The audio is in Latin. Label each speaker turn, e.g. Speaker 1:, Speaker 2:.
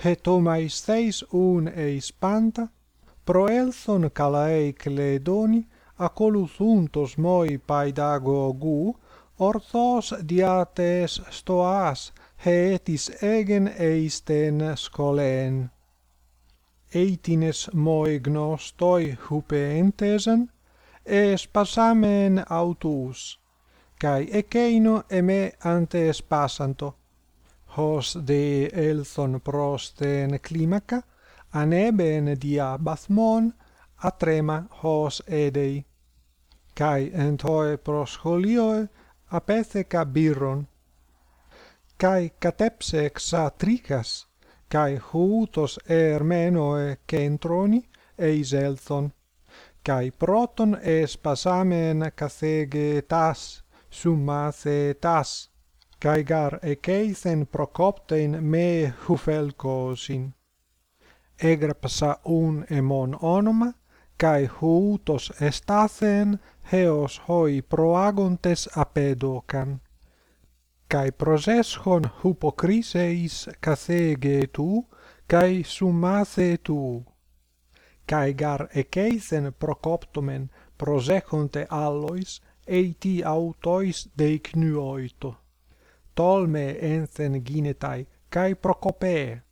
Speaker 1: het omaistheis ούν εις πάντα, προέλθον καλά εκλεδόνι, ακολουθούντος moi paidago ορθός orthos στοάς, stoas, έγεν egen τεν σκολέν. Eitines moi γνωστοί χουπέντεσεν, εσ πασάμεν αυτούς, καί εκείνο εμέ αντες πάσαντο, hos de Elson prosten climaca, aneben dia bathmon, atrema hos edei. Cai entoe proscholioe apetheca birron. Cai catepse xatricas, cai huutos ermenoe centroni eis Elson. Cai proton es pasamen cathege tas, summa tas, Gaigar ekeisen prokoptein me hufelkosin. Έγραψα ούν εμόν όνομα, καί χούτος εστάθεν, χέος χοί προάγοντες απέδοκαν. Καί προσέσχον χουποκρίσεης καθέγε του, καί σουμάθε του. Καί γαρ εκέισεν προκόπτομεν προσέχονται άλλοις, eiτι autois deicnuoito. Ptolme Enzen Ginetai kai Procope